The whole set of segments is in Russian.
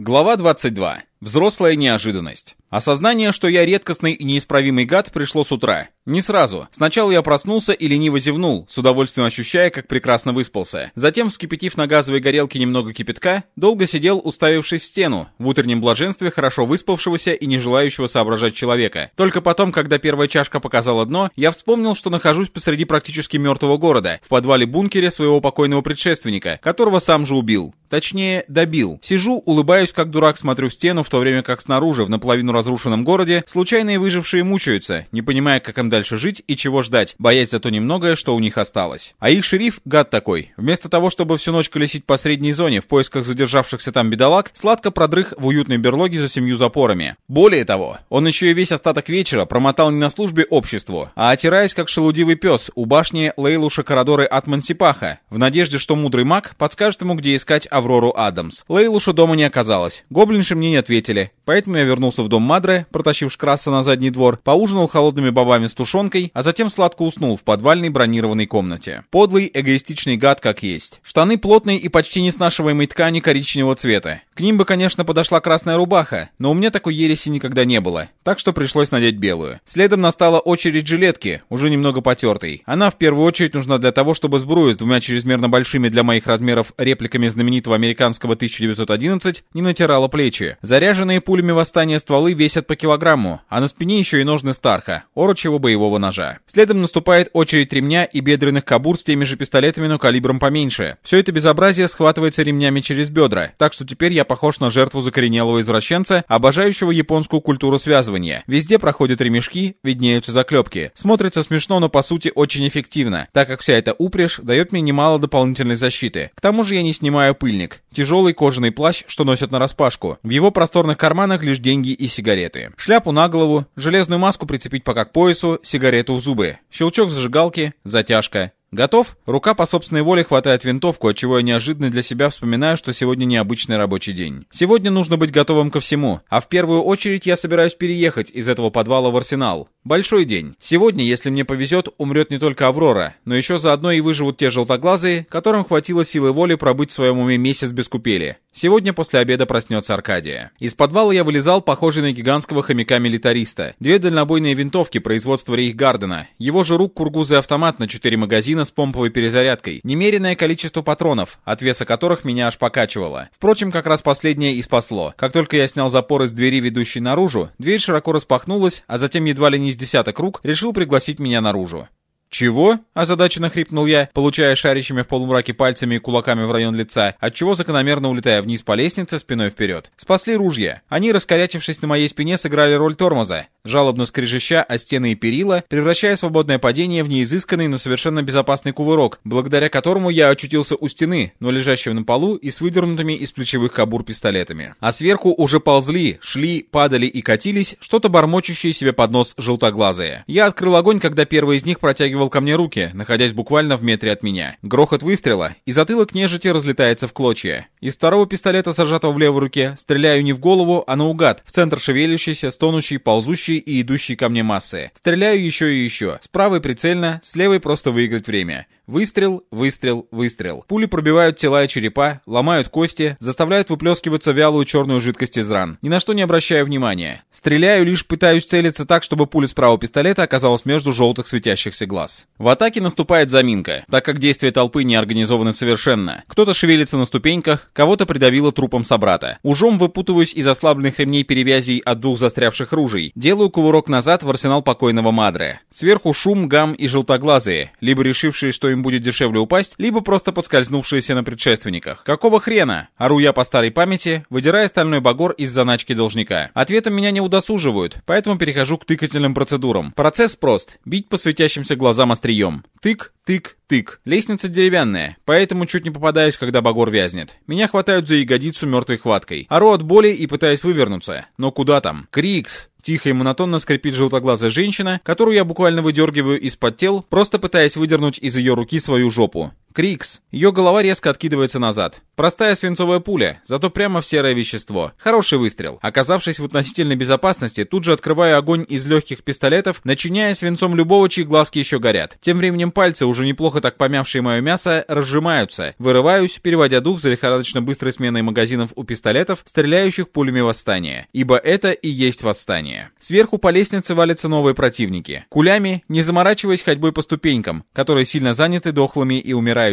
Глава 22. Взрослая неожиданность. Осознание, что я редкостный и неисправимый гад, пришло с утра. Не сразу. Сначала я проснулся и лениво зевнул, с удовольствием ощущая, как прекрасно выспался. Затем, вскипятив на газовой горелке немного кипятка, долго сидел, уставившись в стену, в утреннем блаженстве хорошо выспавшегося и не желающего соображать человека. Только потом, когда первая чашка показала дно, я вспомнил, что нахожусь посреди практически мертвого города, в подвале-бункере своего покойного предшественника, которого сам же убил. Точнее, добил. Сижу, улыбаюсь как дурак, смотрю в стену, в то время как снаружи, в наполовину разрушенном городе, случайные выжившие мучаются, не понимая, как им дальше жить и чего ждать, боясь за то немногое, что у них осталось. А их шериф, гад такой, вместо того, чтобы всю ночь колесить по средней зоне в поисках задержавшихся там бедолаг, сладко продрых в уютной берлоге за семью запорами. Более того, он еще и весь остаток вечера промотал не на службе обществу, а отираясь как шелудивый пес у башни Лейлуша Карадоры от Мансипаха, в надежде, что мудрый маг подскажет ему, где искать Аврору Адамс. Лейлуша дома не оказалось. Гоблинши мне не ответили, поэтому я вернулся в дом Мадре, протащив Шкраса на задний двор, поужинал холодными бобами с тушенкой, а затем сладко уснул в подвальной бронированной комнате. Подлый, эгоистичный гад как есть. Штаны плотной и почти не снашиваемой ткани коричневого цвета. К ним бы, конечно, подошла красная рубаха, но у меня такой ереси никогда не было, так что пришлось надеть белую. Следом настала очередь жилетки, уже немного потертой. Она в первую очередь нужна для того, чтобы сбрую с двумя чрезмерно большими для моих размеров репликами знаменитого американского 1911 не натирала плечи. Заряженные пулями восстания стволы весят по килограмму, а на спине еще и ножны Старха, орочего боевого ножа. Следом наступает очередь ремня и бедренных кабур с теми же пистолетами, но калибром поменьше. Все это безобразие схватывается ремнями через бедра, так что теперь я похож на жертву закоренелого извращенца, обожающего японскую культуру связывания. Везде проходят ремешки, виднеются заклепки. Смотрится смешно, но по сути очень эффективно, так как вся эта упряжь дает мне немало дополнительной защиты. К тому же я не снимаю пыльник. Тяжелый кожаный плащ, что носят на распашку. В его просторных карманах лишь деньги и сигареты. Шляпу на голову, железную маску прицепить пока к поясу, сигарету в зубы. Щелчок зажигалки, затяжка. Готов? Рука по собственной воле хватает винтовку, от чего я неожиданно для себя вспоминаю, что сегодня необычный рабочий день. Сегодня нужно быть готовым ко всему, а в первую очередь я собираюсь переехать из этого подвала в арсенал. Большой день. Сегодня, если мне повезет, умрет не только Аврора, но еще заодно и выживут те желтоглазые, которым хватило силы воли пробыть в своем уме месяц без купели. Сегодня после обеда проснется Аркадия. Из подвала я вылезал, похожий на гигантского хомяка-милитариста. Две дальнобойные винтовки производства Рейхгардена, его же рук кургузый автомат на четыре магазина с помповой перезарядкой, немеренное количество патронов, от веса которых меня аж покачивало. Впрочем, как раз последнее и спасло. Как только я снял запор из двери, ведущей наружу, дверь широко распахнулась, а затем едва ли не из десяток рук решил пригласить меня наружу. «Чего?» – озадаченно хрипнул я, получая шарящими в полумраке пальцами и кулаками в район лица, отчего закономерно улетая вниз по лестнице спиной вперед. Спасли ружья. Они, раскорячившись на моей спине, сыграли роль тормоза, жалобно скрежеща о стены и перила, превращая свободное падение в неизысканный, но совершенно безопасный кувырок, благодаря которому я очутился у стены, но лежащего на полу и с выдернутыми из плечевых кабур пистолетами. А сверху уже ползли, шли, падали и катились что-то бормочущее себе под нос желтоглазые. Я открыл огонь, когда первый из них протягивал ко мне руки, находясь буквально в метре от меня. Грохот выстрела, и затылок нежити разлетается в клочья. Из второго пистолета, зажатого в левой руке, стреляю не в голову, а наугад, в центр шевелящейся, стонущей, ползущей и идущей ко мне массы. Стреляю еще и еще. С правой прицельно, с левой просто выиграть время. Выстрел, выстрел, выстрел. Пули пробивают тела и черепа, ломают кости, заставляют выплескиваться вялую черную жидкость из ран. Ни на что не обращаю внимания. Стреляю, лишь пытаюсь целиться так, чтобы пуля с правого пистолета оказалась между желтых светящихся глаз. В атаке наступает заминка, так как действия толпы не организованы совершенно. Кто-то шевелится на ступеньках, кого-то придавило трупом собрата. Ужом выпутываюсь из ослабленных ремней перевязей от двух застрявших ружей. Делаю кувырок назад в арсенал покойного Мадре. Сверху шум, гам и желтоглазые, либо решившие, что им будет дешевле упасть, либо просто подскользнувшиеся на предшественниках. Какого хрена? Ору я по старой памяти, выдирая стальной багор из заначки должника. Ответом меня не удосуживают, поэтому перехожу к тыкательным процедурам. Процесс прост. Бить по светящимся глазам острием. Тык, тык, тык. Лестница деревянная, поэтому чуть не попадаюсь, когда багор вязнет. Меня хватают за ягодицу мертвой хваткой. Ору от боли и пытаюсь вывернуться. Но куда там? Крикс! Тихо и монотонно скрипит желтоглазая женщина, которую я буквально выдергиваю из-под тел, просто пытаясь выдернуть из ее руки свою жопу. Крикс. Ее голова резко откидывается назад. Простая свинцовая пуля, зато прямо в серое вещество. Хороший выстрел. Оказавшись в относительной безопасности, тут же открываю огонь из легких пистолетов, начиняя свинцом любого, чьи глазки еще горят. Тем временем пальцы, уже неплохо так помявшие мое мясо, разжимаются. Вырываюсь, переводя дух за лихорадочно быстрой сменой магазинов у пистолетов, стреляющих пулями восстания. Ибо это и есть восстание. Сверху по лестнице валятся новые противники. Кулями, не заморачиваясь ходьбой по ступенькам, которые сильно заняты дохлыми и умирающими.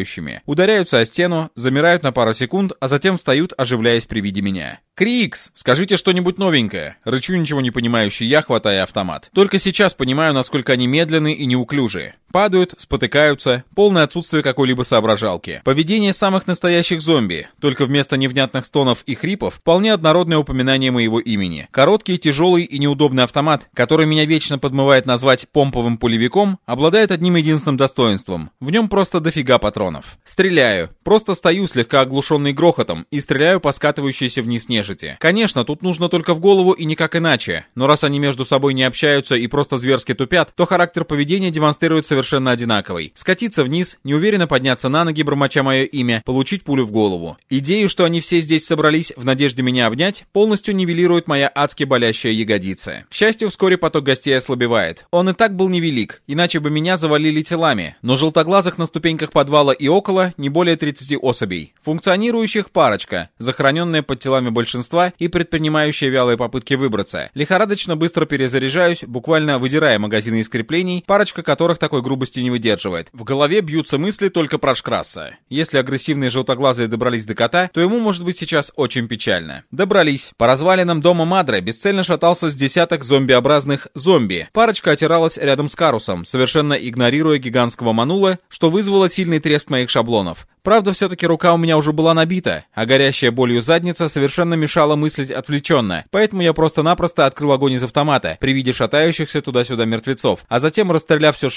Ударяются о стену, замирают на пару секунд, а затем встают, оживляясь при виде меня. «Крикс! Скажите что-нибудь новенькое!» Рычу ничего не понимающий я, хватая автомат. Только сейчас понимаю, насколько они медленны и неуклюжи. Падают, спотыкаются, полное отсутствие какой-либо соображалки. Поведение самых настоящих зомби, только вместо невнятных стонов и хрипов, вполне однородное упоминание моего имени. Короткий, тяжелый и неудобный автомат, который меня вечно подмывает назвать помповым пулевиком, обладает одним единственным достоинством. В нем просто дофига патронов. Стреляю. Просто стою, слегка оглушенный грохотом, и стреляю по скатывающейся вниз нежити. Конечно, тут нужно только в голову и никак иначе, но раз они между собой не общаются и просто зверски тупят, то характер поведения демонстрирует совершенно совершенно одинаковый. Скатиться вниз, неуверенно подняться на ноги, бормоча мое имя, получить пулю в голову. Идею, что они все здесь собрались в надежде меня обнять, полностью нивелирует моя адски болящая ягодица. К счастью, вскоре поток гостей ослабевает. Он и так был невелик, иначе бы меня завалили телами. Но желтоглазых на ступеньках подвала и около не более 30 особей. Функционирующих парочка, захороненная под телами большинства и предпринимающая вялые попытки выбраться. Лихорадочно быстро перезаряжаюсь, буквально выдирая магазины из креплений, парочка которых такой грубости не выдерживает. В голове бьются мысли только про Шкраса. Если агрессивные желтоглазые добрались до кота, то ему может быть сейчас очень печально. Добрались. По развалинам дома Мадре бесцельно шатался с десяток зомбиобразных зомби. Парочка отиралась рядом с Карусом, совершенно игнорируя гигантского манула, что вызвало сильный треск моих шаблонов. Правда, все-таки рука у меня уже была набита, а горящая болью задница совершенно мешала мыслить отвлеченно, поэтому я просто-напросто открыл огонь из автомата при виде шатающихся туда-сюда мертвецов, а затем, расстреляв все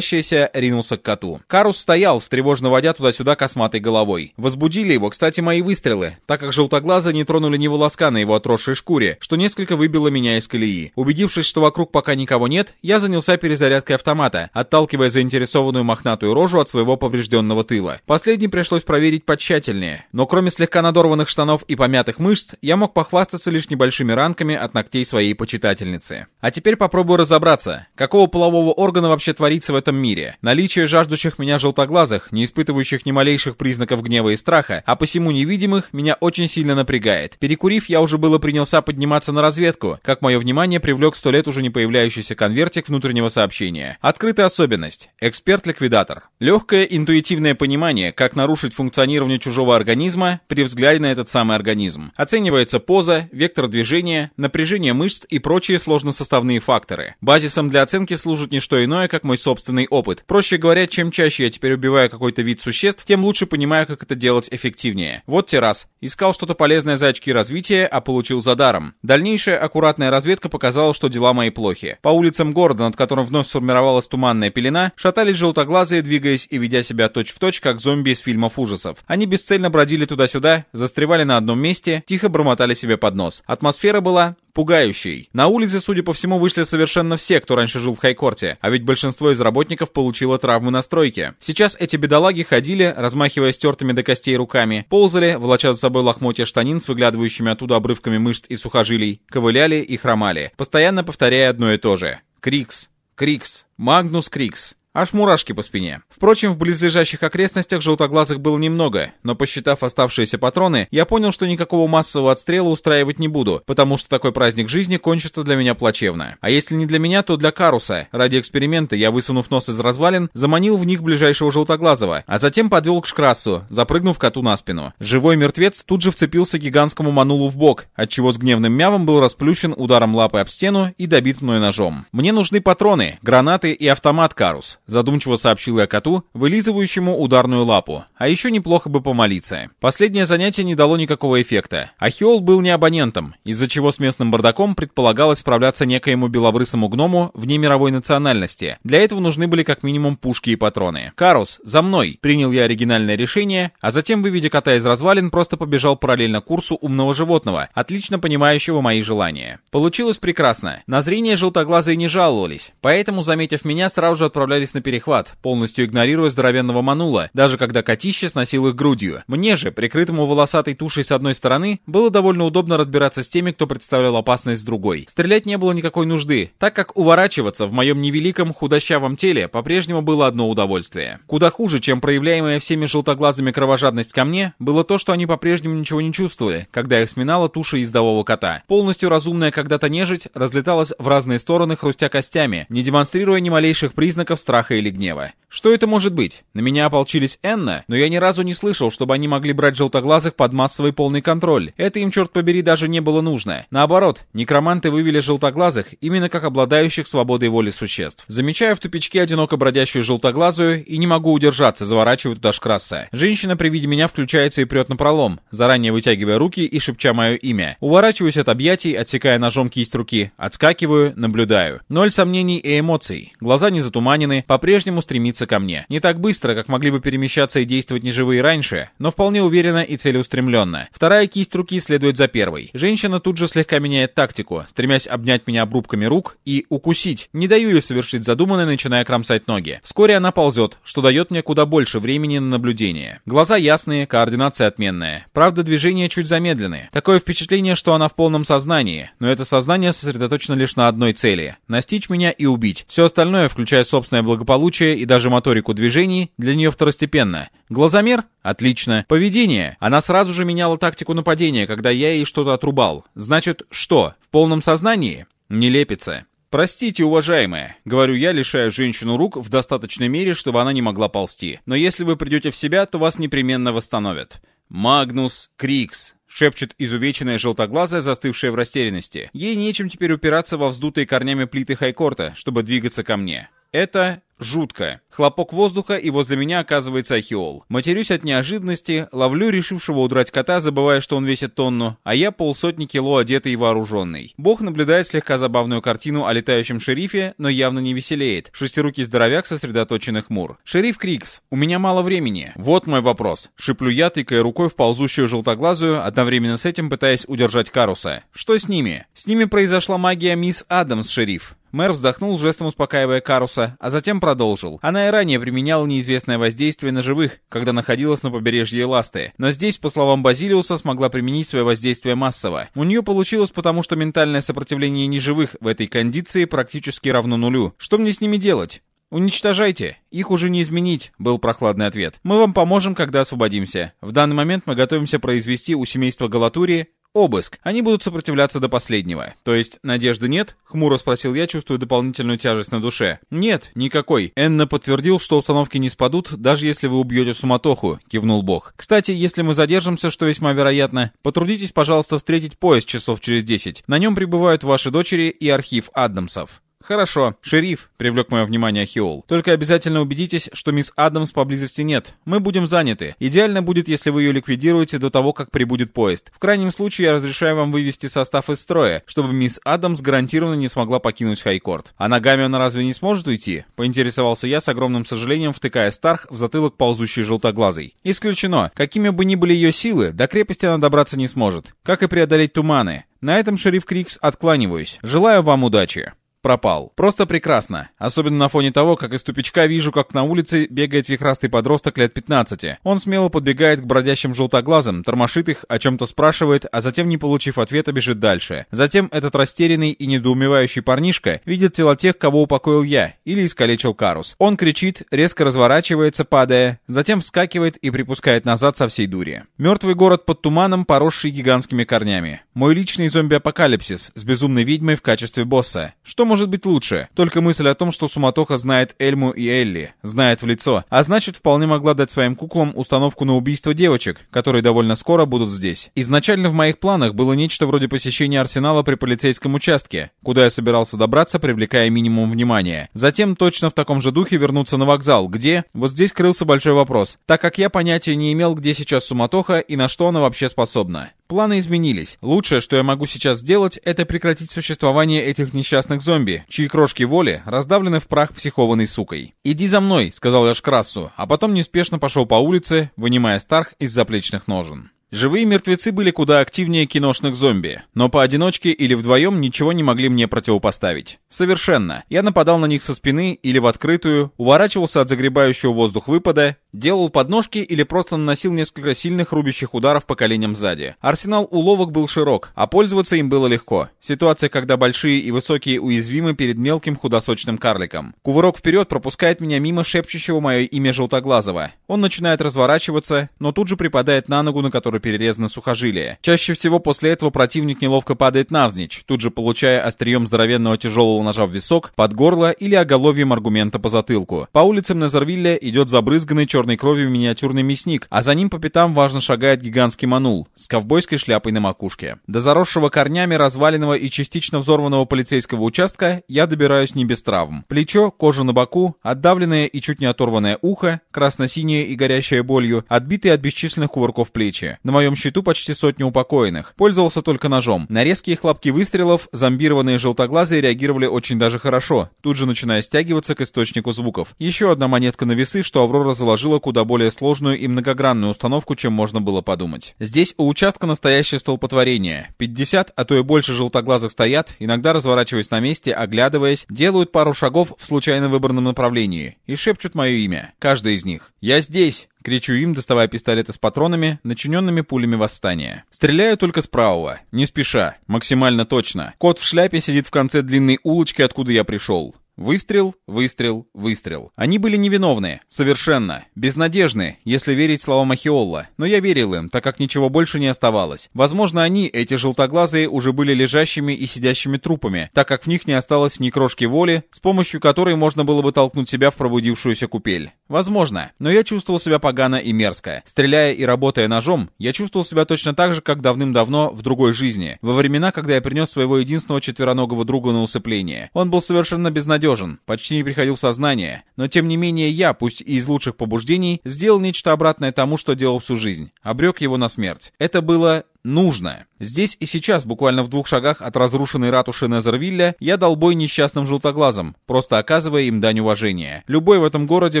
шевелящееся, ринулся к коту. Карус стоял, встревожно водя туда-сюда косматой головой. Возбудили его, кстати, мои выстрелы, так как желтоглазы не тронули ни волоска на его отросшей шкуре, что несколько выбило меня из колеи. Убедившись, что вокруг пока никого нет, я занялся перезарядкой автомата, отталкивая заинтересованную мохнатую рожу от своего поврежденного тыла. Последний пришлось проверить потщательнее, но кроме слегка надорванных штанов и помятых мышц, я мог похвастаться лишь небольшими ранками от ногтей своей почитательницы. А теперь попробую разобраться, какого полового органа вообще творится в этом мире. Наличие жаждущих меня желтоглазых, не испытывающих ни малейших признаков гнева и страха, а посему невидимых, меня очень сильно напрягает. Перекурив, я уже было принялся подниматься на разведку, как мое внимание привлек сто лет уже не появляющийся конвертик внутреннего сообщения. Открытая особенность. Эксперт-ликвидатор. Легкое интуитивное понимание, как нарушить функционирование чужого организма при взгляде на этот самый организм. Оценивается поза, вектор движения, напряжение мышц и прочие сложносоставные факторы. Базисом для оценки служит не что иное, как мой собственный опыт. Проще говоря, чем чаще я теперь убиваю какой-то вид существ, тем лучше понимаю, как это делать эффективнее. Вот те раз. Искал что-то полезное за очки развития, а получил за даром. Дальнейшая аккуратная разведка показала, что дела мои плохи. По улицам города, над которым вновь сформировалась туманная пелена, шатались желтоглазые, двигаясь и ведя себя точь-в-точь, точь, как зомби из фильмов ужасов. Они бесцельно бродили туда-сюда, застревали на одном месте, тихо бормотали себе под нос. Атмосфера была пугающей. На улице, судя по всему, вышли совершенно все, кто раньше жил в Хайкорте, а ведь большинство из работников получило травмы на стройке. Сейчас эти бедолаги ходили, размахивая стертыми до костей руками, ползали, волоча за собой лохмотья штанин с выглядывающими оттуда обрывками мышц и сухожилий, ковыляли и хромали, постоянно повторяя одно и то же. Крикс, Крикс, Магнус Крикс. Аж мурашки по спине. Впрочем, в близлежащих окрестностях желтоглазых было немного, но посчитав оставшиеся патроны, я понял, что никакого массового отстрела устраивать не буду, потому что такой праздник жизни кончится для меня плачевно. А если не для меня, то для Каруса. Ради эксперимента я, высунув нос из развалин, заманил в них ближайшего желтоглазого, а затем подвел к Шкрасу, запрыгнув коту на спину. Живой мертвец тут же вцепился гигантскому манулу в бок, отчего с гневным мявом был расплющен ударом лапы об стену и добит мной ножом. Мне нужны патроны, гранаты и автомат Карус задумчиво сообщил я коту, вылизывающему ударную лапу. А еще неплохо бы помолиться. Последнее занятие не дало никакого эффекта. Ахиол был не абонентом, из-за чего с местным бардаком предполагалось справляться некоему белобрысому гному вне мировой национальности. Для этого нужны были как минимум пушки и патроны. «Карус, за мной!» Принял я оригинальное решение, а затем, выведя кота из развалин, просто побежал параллельно курсу умного животного, отлично понимающего мои желания. Получилось прекрасно. На зрение желтоглазые не жаловались, поэтому, заметив меня, сразу же отправлялись на перехват, полностью игнорируя здоровенного манула, даже когда котище сносил их грудью. Мне же, прикрытому волосатой тушей с одной стороны, было довольно удобно разбираться с теми, кто представлял опасность с другой. Стрелять не было никакой нужды, так как уворачиваться в моем невеликом худощавом теле по-прежнему было одно удовольствие. Куда хуже, чем проявляемая всеми желтоглазыми кровожадность ко мне, было то, что они по-прежнему ничего не чувствовали, когда их сминала туша ездового кота. Полностью разумная когда-то нежить разлеталась в разные стороны, хрустя костями, не демонстрируя ни малейших признаков страха или гнева. Что это может быть? На меня ополчились Энна, но я ни разу не слышал, чтобы они могли брать желтоглазых под массовый полный контроль. Это им, черт побери, даже не было нужно. Наоборот, некроманты вывели желтоглазых именно как обладающих свободой воли существ. Замечаю в тупичке одиноко бродящую желтоглазую и не могу удержаться, заворачиваю туда шкраса. Женщина при виде меня включается и прет на пролом, заранее вытягивая руки и шепча мое имя. Уворачиваюсь от объятий, отсекая ножом кисть руки, отскакиваю, наблюдаю. Ноль сомнений и эмоций. Глаза не затуманены, по-прежнему стремится ко мне. Не так быстро, как могли бы перемещаться и действовать неживые раньше, но вполне уверенно и целеустремленно. Вторая кисть руки следует за первой. Женщина тут же слегка меняет тактику, стремясь обнять меня обрубками рук и укусить. Не даю ей совершить задуманное, начиная кромсать ноги. Вскоре она ползет, что дает мне куда больше времени на наблюдение. Глаза ясные, координация отменная. Правда, движения чуть замедлены. Такое впечатление, что она в полном сознании, но это сознание сосредоточено лишь на одной цели — настичь меня и убить. Все остальное, включая собственное благополучие и даже моторику движений, для нее второстепенно. Глазомер? Отлично. Поведение? Она сразу же меняла тактику нападения, когда я ей что-то отрубал. Значит, что? В полном сознании? Не лепится. «Простите, уважаемая», — говорю я, лишая женщину рук в достаточной мере, чтобы она не могла ползти. «Но если вы придете в себя, то вас непременно восстановят». «Магнус Крикс», — шепчет изувеченная желтоглазая, застывшая в растерянности. Ей нечем теперь упираться во вздутые корнями плиты Хайкорта, чтобы двигаться ко мне. Это Жутко. Хлопок воздуха, и возле меня оказывается Ахиол. Матерюсь от неожиданности, ловлю решившего удрать кота, забывая, что он весит тонну, а я полсотни кило одетый и вооруженный. Бог наблюдает слегка забавную картину о летающем шерифе, но явно не веселеет. Шестирукий здоровяк сосредоточенный хмур. «Шериф Крикс, у меня мало времени. Вот мой вопрос». Шиплю я, тыкая рукой в ползущую желтоглазую, одновременно с этим пытаясь удержать Каруса. «Что с ними?» «С ними произошла магия мисс Адамс, шериф. Мэр вздохнул, жестом успокаивая Каруса, а затем продолжил. Она и ранее применяла неизвестное воздействие на живых, когда находилась на побережье Ласты. Но здесь, по словам Базилиуса, смогла применить свое воздействие массово. У нее получилось потому, что ментальное сопротивление неживых в этой кондиции практически равно нулю. Что мне с ними делать? «Уничтожайте. Их уже не изменить», — был прохладный ответ. «Мы вам поможем, когда освободимся. В данный момент мы готовимся произвести у семейства Галатурии Обыск. Они будут сопротивляться до последнего. То есть, надежды нет? Хмуро спросил я, чувствуя дополнительную тяжесть на душе. Нет, никакой. Энна подтвердил, что установки не спадут, даже если вы убьете суматоху, кивнул бог. Кстати, если мы задержимся, что весьма вероятно, потрудитесь, пожалуйста, встретить поезд часов через 10. На нем прибывают ваши дочери и архив Адамсов. «Хорошо, шериф», — привлек мое внимание Хиол. «Только обязательно убедитесь, что мисс Адамс поблизости нет. Мы будем заняты. Идеально будет, если вы ее ликвидируете до того, как прибудет поезд. В крайнем случае, я разрешаю вам вывести состав из строя, чтобы мисс Адамс гарантированно не смогла покинуть Хайкорт. А ногами она разве не сможет уйти?» — поинтересовался я с огромным сожалением, втыкая Старх в затылок ползущей желтоглазой. «Исключено. Какими бы ни были ее силы, до крепости она добраться не сможет. Как и преодолеть туманы. На этом, шериф Крикс, откланиваюсь. Желаю вам удачи» пропал. Просто прекрасно. Особенно на фоне того, как из тупичка вижу, как на улице бегает вихрастый подросток лет 15. Он смело подбегает к бродящим желтоглазым, тормошит их, о чем-то спрашивает, а затем, не получив ответа, бежит дальше. Затем этот растерянный и недоумевающий парнишка видит тела тех, кого упокоил я, или искалечил Карус. Он кричит, резко разворачивается, падая, затем вскакивает и припускает назад со всей дури. Мертвый город под туманом, поросший гигантскими корнями. Мой личный зомби-апокалипсис с безумной ведьмой в качестве босса. Что может может быть лучше? Только мысль о том, что Суматоха знает Эльму и Элли, знает в лицо, а значит вполне могла дать своим куклам установку на убийство девочек, которые довольно скоро будут здесь. Изначально в моих планах было нечто вроде посещения арсенала при полицейском участке, куда я собирался добраться, привлекая минимум внимания. Затем точно в таком же духе вернуться на вокзал, где... Вот здесь крылся большой вопрос, так как я понятия не имел, где сейчас Суматоха и на что она вообще способна. Планы изменились. Лучшее, что я могу сейчас сделать, это прекратить существование этих несчастных зомби, чьи крошки воли раздавлены в прах психованной сукой. «Иди за мной», — сказал я Шкрассу, а потом неспешно пошел по улице, вынимая Старх из заплечных ножен. Живые мертвецы были куда активнее киношных зомби, но поодиночке или вдвоем ничего не могли мне противопоставить. Совершенно. Я нападал на них со спины или в открытую, уворачивался от загребающего воздух выпада, делал подножки или просто наносил несколько сильных рубящих ударов по коленям сзади. Арсенал уловок был широк, а пользоваться им было легко. Ситуация, когда большие и высокие уязвимы перед мелким худосочным карликом. Кувырок вперед пропускает меня мимо шепчущего мое имя Желтоглазого. Он начинает разворачиваться, но тут же припадает на ногу, на которой перерезано сухожилие. Чаще всего после этого противник неловко падает навзничь, тут же получая острием здоровенного тяжелого ножа в висок, под горло или оголовьем аргумента по затылку. По улицам Назарвилля идет забрызганный черной кровью миниатюрный мясник, а за ним по пятам важно шагает гигантский манул с ковбойской шляпой на макушке. До заросшего корнями разваленного и частично взорванного полицейского участка я добираюсь не без травм. Плечо, кожа на боку, отдавленное и чуть не оторванное ухо, красно-синее и горящее болью, отбитые от бесчисленных кувырков плечи. На моем счету почти сотня упокоенных. Пользовался только ножом. На резкие хлопки выстрелов зомбированные желтоглазые реагировали очень даже хорошо, тут же начиная стягиваться к источнику звуков. Еще одна монетка на весы, что Аврора заложила куда более сложную и многогранную установку, чем можно было подумать. Здесь у участка настоящее столпотворение. 50, а то и больше желтоглазых стоят, иногда разворачиваясь на месте, оглядываясь, делают пару шагов в случайно выбранном направлении и шепчут мое имя, каждый из них. «Я здесь!» Кричу им, доставая пистолеты с патронами, начиненными пулями восстания. Стреляю только с правого, не спеша, максимально точно. Кот в шляпе сидит в конце длинной улочки, откуда я пришел. Выстрел, выстрел, выстрел. Они были невиновны, совершенно, безнадежны, если верить словам Ахиолла. Но я верил им, так как ничего больше не оставалось. Возможно, они, эти желтоглазые, уже были лежащими и сидящими трупами, так как в них не осталось ни крошки воли, с помощью которой можно было бы толкнуть себя в пробудившуюся купель. Возможно, но я чувствовал себя погано и мерзко. Стреляя и работая ножом, я чувствовал себя точно так же, как давным-давно в другой жизни, во времена, когда я принес своего единственного четвероногого друга на усыпление. Он был совершенно безнадежен безнадежен, почти не приходил в сознание, но тем не менее я, пусть и из лучших побуждений, сделал нечто обратное тому, что делал всю жизнь. Обрек его на смерть. Это было нужное. Здесь и сейчас, буквально в двух шагах от разрушенной ратуши Незервилля, я дал бой несчастным желтоглазам, просто оказывая им дань уважения. Любой в этом городе,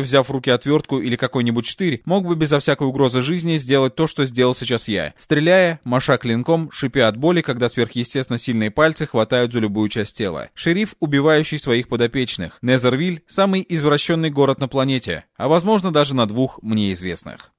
взяв в руки отвертку или какой-нибудь штырь, мог бы безо всякой угрозы жизни сделать то, что сделал сейчас я. Стреляя, маша клинком, шипя от боли, когда сверхъестественно сильные пальцы хватают за любую часть тела. Шериф, убивающий своих подопечных. Незервиль — самый извращенный город на планете, а возможно даже на двух мне известных.